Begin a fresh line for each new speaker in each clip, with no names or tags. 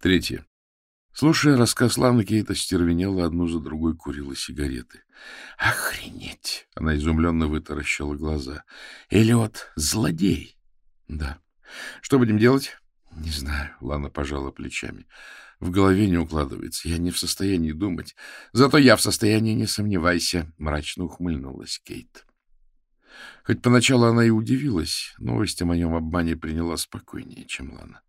Третье. Слушая рассказ Ланы, Кейт остервенела одну за другой курила сигареты. «Охренеть!» — она изумленно вытаращила глаза. «Эллиот — злодей!» «Да. Что будем делать?» «Не знаю», — Лана пожала плечами. «В голове не укладывается. Я не в состоянии думать. Зато я в состоянии, не сомневайся», — мрачно ухмыльнулась Кейт. Хоть поначалу она и удивилась, новость о моем обмане приняла спокойнее, чем Лана.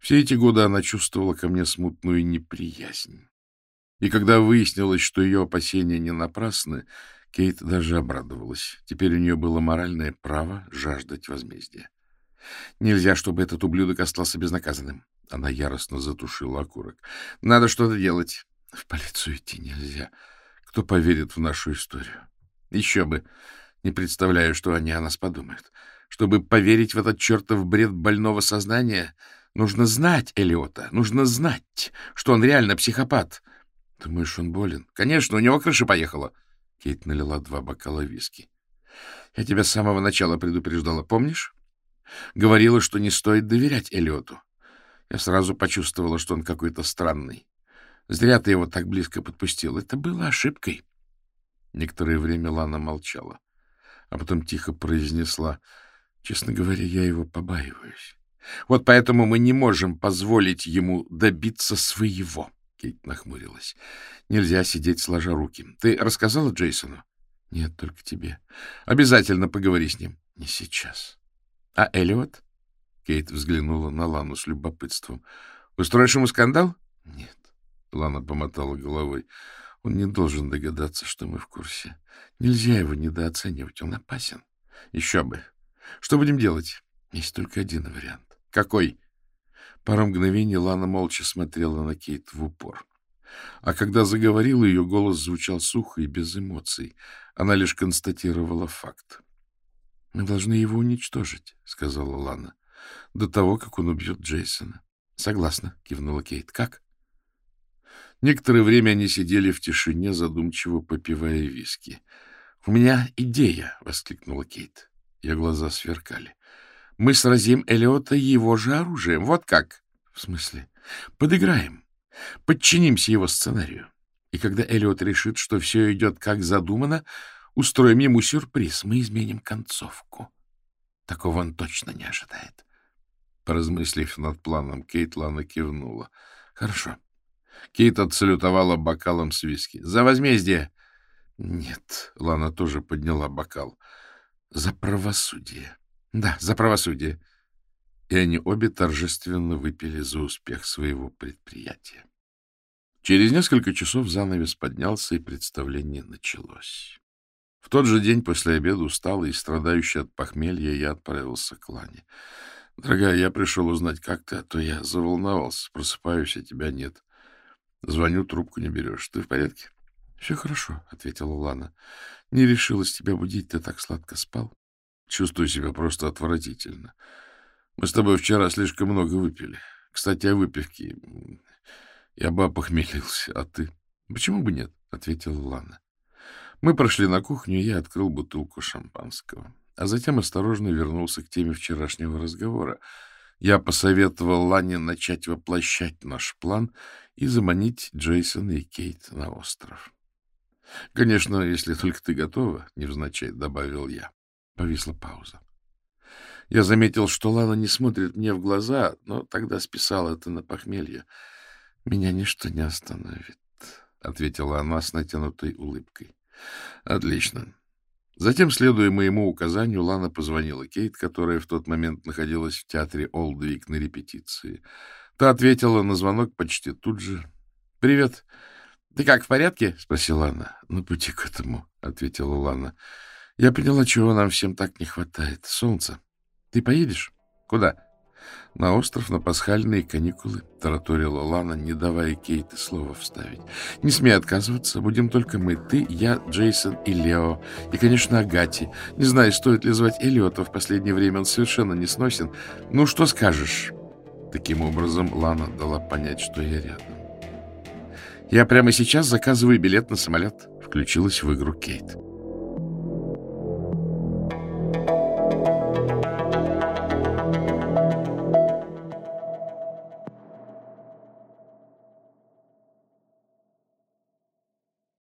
Все эти годы она чувствовала ко мне смутную неприязнь. И когда выяснилось, что ее опасения не напрасны, Кейт даже обрадовалась. Теперь у нее было моральное право жаждать возмездия. Нельзя, чтобы этот ублюдок остался безнаказанным. Она яростно затушила окурок. Надо что-то делать. В полицию идти нельзя. Кто поверит в нашу историю? Еще бы. Не представляю, что они о нас подумают. Чтобы поверить в этот чертов бред больного сознания, нужно знать Элиота. Нужно знать, что он реально психопат. Думаешь, он болен? Конечно, у него крыша поехала. Кейт налила два бокала виски. Я тебя с самого начала предупреждала, помнишь? Говорила, что не стоит доверять Элиоту. Я сразу почувствовала, что он какой-то странный. Зря ты его так близко подпустил. Это было ошибкой. Некоторое время Лана молчала, а потом тихо произнесла, «Честно говоря, я его побаиваюсь. Вот поэтому мы не можем позволить ему добиться своего». Кейт нахмурилась. «Нельзя сидеть сложа руки. Ты рассказала Джейсону?» «Нет, только тебе. Обязательно поговори с ним». «Не сейчас». — А Эллиот? Кейт взглянула на Лану с любопытством. — Устроишь ему скандал? — Нет. Лана помотала головой. — Он не должен догадаться, что мы в курсе. Нельзя его недооценивать. Он опасен. — Еще бы. Что будем делать? Есть только один вариант. — Какой? Пару мгновений Лана молча смотрела на Кейт в упор. А когда заговорила, ее голос звучал сухо и без эмоций. Она лишь констатировала факт. — Мы должны его уничтожить, — сказала Лана, — до того, как он убьет Джейсона. — Согласна, — кивнула Кейт. — Как? Некоторое время они сидели в тишине, задумчиво попивая виски. — У меня идея, — воскликнула Кейт. Ее глаза сверкали. — Мы сразим Элиота его же оружием. Вот как? — В смысле? — Подыграем. Подчинимся его сценарию. И когда Элиот решит, что все идет как задумано, Устроим ему сюрприз. Мы изменим концовку. Такого он точно не ожидает. Поразмыслив над планом, Кейт Лана кивнула. — Хорошо. Кейт отсалютовала бокалом с виски. — За возмездие! — Нет. Лана тоже подняла бокал. — За правосудие. — Да, за правосудие. И они обе торжественно выпили за успех своего предприятия. Через несколько часов занавес поднялся, и представление началось. В тот же день после обеда, усталый и страдающий от похмелья, я отправился к Лане. — Дорогая, я пришел узнать, как ты, а то я заволновался. Просыпаюсь, а тебя нет. Звоню, трубку не берешь. Ты в порядке? — Все хорошо, — ответила Лана. — Не решилась тебя будить, ты так сладко спал. Чувствую себя просто отвратительно. Мы с тобой вчера слишком много выпили. Кстати, о выпивке. Я бы опохмелился, а ты? — Почему бы нет? — ответила Лана. Мы прошли на кухню, и я открыл бутылку шампанского. А затем осторожно вернулся к теме вчерашнего разговора. Я посоветовал Лане начать воплощать наш план и заманить Джейсона и Кейт на остров. — Конечно, если только ты готова, — невзначай добавил я. Повисла пауза. Я заметил, что Лана не смотрит мне в глаза, но тогда списал это на похмелье. — Меня ничто не остановит, — ответила она с натянутой улыбкой. Отлично. Затем, следуя моему указанию, Лана позвонила Кейт, которая в тот момент находилась в театре Олдвик на репетиции. Та ответила на звонок почти тут же. — Привет. Ты как, в порядке? — спросила она. — На пути к этому, — ответила Лана. — Я поняла, чего нам всем так не хватает. Солнце. Ты поедешь? — Куда? — на остров на пасхальные каникулы, — тараторила Лана, не давая Кейт слова вставить. — Не смей отказываться, будем только мы, ты, я, Джейсон и Лео. И, конечно, Агати. Не знаю, стоит ли звать Эллиота, в последнее время он совершенно не сносен. Ну, что скажешь? Таким образом, Лана дала понять, что я рядом. — Я прямо сейчас заказываю билет на самолет, — включилась в игру Кейт. —